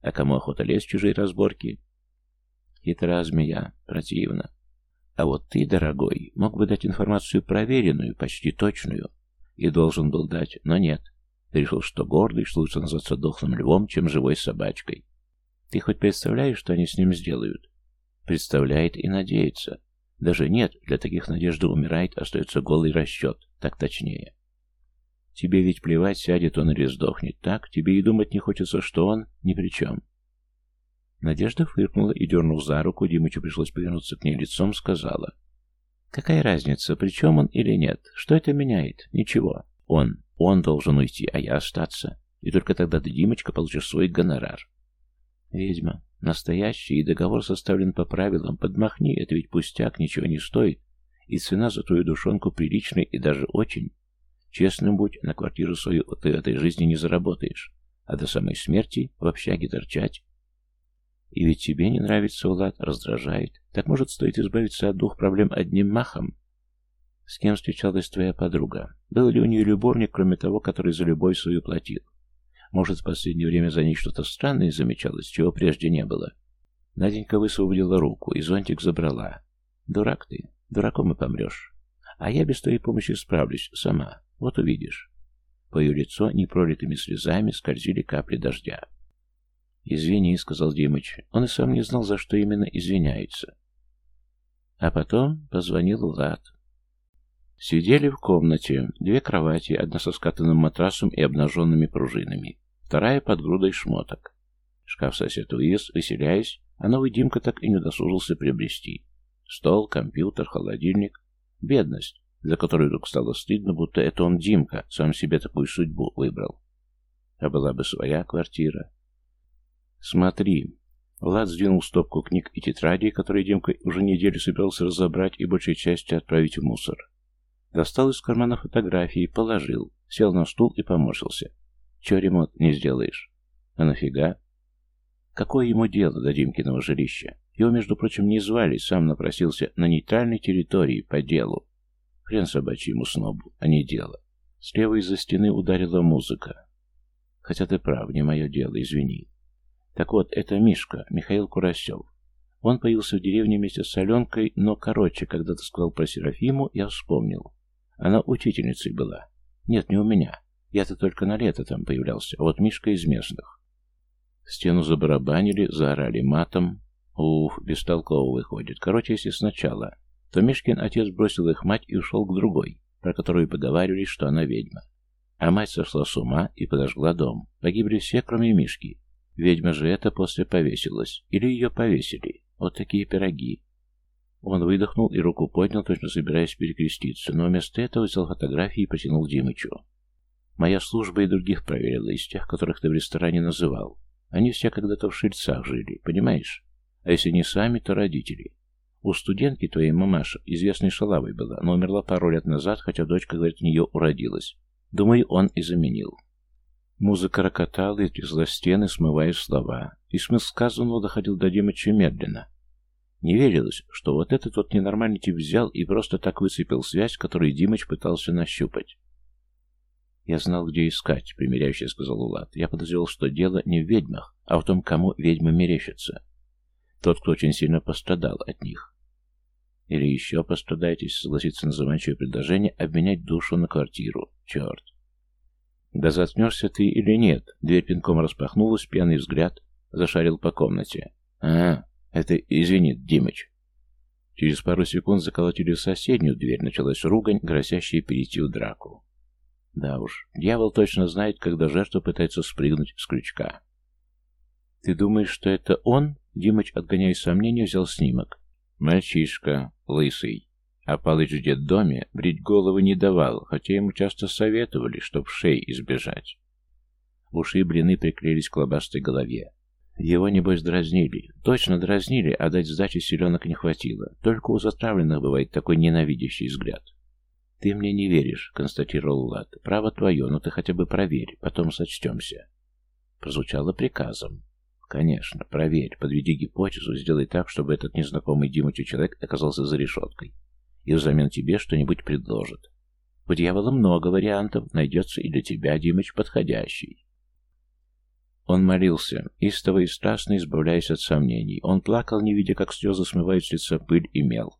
А кому охота лезть в чужие разборки? Хитра змея. Противно. А вот ты, дорогой, мог бы дать информацию проверенную, почти точную. И должен был дать, но нет. Ты решил, что гордый, что лучше назваться дохлым львом, чем живой собачкой. Ты хоть представляешь, что они с ним сделают? Представляет и надеется. Даже нет, для таких надежда умирает, остается голый расчет, так точнее. Тебе ведь плевать, сядет он или сдохнет, так? Тебе и думать не хочется, что он ни при чем. Надежда фыркнула и, дернув за руку, Димычу пришлось повернуться к ней лицом, сказала. «Какая разница, при чем он или нет? Что это меняет? Ничего. Он. Он должен уйти, а я остаться. И только тогда ты, Димочка, получишь свой гонорар». «Ведьма. Настоящий, и договор составлен по правилам. Подмахни, это ведь пустяк, ничего не стоит. И цена за твою душонку приличная и даже очень. Честным будь, на квартиру свою ты этой жизни не заработаешь. А до самой смерти в общаге торчать и ведь тебе не нравится Влад, раздражает. Так может, стоит избавиться от двух проблем одним махом? С кем встречалась твоя подруга? Был ли у нее любовник, кроме того, который за любовь свою платил? Может, в последнее время за ней что-то странное замечалось, чего прежде не было? Наденька высвободила руку и зонтик забрала. Дурак ты, дураком и помрешь. А я без твоей помощи справлюсь сама, вот увидишь. По ее лицо непролитыми слезами скользили капли дождя. «Извини», — сказал Димыч. Он и сам не знал, за что именно извиняется. А потом позвонил Влад. Сидели в комнате. Две кровати, одна со скатанным матрасом и обнаженными пружинами, вторая под грудой шмоток. Шкаф сосед увез, выселяясь, а новый Димка так и не досужился приобрести. Стол, компьютер, холодильник. Бедность, за которую вдруг стало стыдно, будто это он, Димка, сам себе такую судьбу выбрал. А была бы своя квартира, «Смотри». Влад сдвинул стопку книг и тетрадей, которые Демка уже неделю собирался разобрать и большей части отправить в мусор. Достал из кармана фотографии, положил, сел на стул и поморщился. «Че ремонт не сделаешь?» «А нафига?» Какое ему дело до Димкиного жилища? Его, между прочим, не звали, сам напросился на нейтральной территории по делу. Хрен собачьему снобу, а не дело. Слева из-за стены ударила музыка. Хотя ты прав, не мое дело, извини. Так вот, это Мишка, Михаил Курасев. Он появился в деревне вместе с Аленкой, но, короче, когда ты сказал про Серафиму, я вспомнил. Она учительницей была. Нет, не у меня. Я-то только на лето там появлялся, а вот Мишка из местных. Стену забарабанили, заорали матом. Уф, бестолково выходит. Короче, если сначала, то Мишкин отец бросил их мать и ушел к другой, про которую поговаривали, что она ведьма. А мать сошла с ума и подожгла дом. Погибли все, кроме Мишки. Ведьма же это после повесилась. Или ее повесили. Вот такие пироги. Он выдохнул и руку поднял, точно собираясь перекреститься, но вместо этого взял фотографии и потянул Димычу. Моя служба и других проверила, из тех, которых ты в ресторане называл. Они все когда-то в Шильцах жили, понимаешь? А если не сами, то родители. У студентки твоей мамаша известной шалавой была, но умерла пару лет назад, хотя дочка, говорит, нее уродилась. Думаю, он и заменил. Музыка рокотала и трясла стены, смывая слова, и смысл сказанного доходил до Димыча медленно. Не верилось, что вот этот вот ненормальный тип взял и просто так выцепил связь, которую Димыч пытался нащупать. «Я знал, где искать», — примиряюще сказал Улад. «Я подозревал, что дело не в ведьмах, а в том, кому ведьмы мерещатся. Тот, кто очень сильно пострадал от них. Или еще пострадает, если согласиться на заманчивое предложение обменять душу на квартиру. Черт!» «Да заткнешься ты или нет?» Дверь пинком распахнулась, пьяный взгляд зашарил по комнате. «А, это, извини, Димыч». Через пару секунд заколотили в соседнюю дверь, началась ругань, грозящая перейти в драку. Да уж, дьявол точно знает, когда жертва пытается спрыгнуть с крючка. «Ты думаешь, что это он?» Димыч, отгоняя сомнения, взял снимок. «Мальчишка, лысый. А Палыч в детдоме брить головы не давал, хотя ему часто советовали, чтоб шеи избежать. Уши блины приклеились к лобастой голове. Его, небось, дразнили. Точно дразнили, а дать сдачи селенок не хватило. Только у затравленных бывает такой ненавидящий взгляд. «Ты мне не веришь», — констатировал Влад. «Право твое, но ты хотя бы проверь, потом сочтемся». Прозвучало приказом. «Конечно, проверь, подведи гипотезу, сделай так, чтобы этот незнакомый Димычу человек оказался за решеткой и взамен тебе что-нибудь предложит. У дьявола много вариантов, найдется и для тебя, Димыч, подходящий. Он молился, истово и страстно избавляясь от сомнений. Он плакал, не видя, как слезы смывают с лица пыль и мел.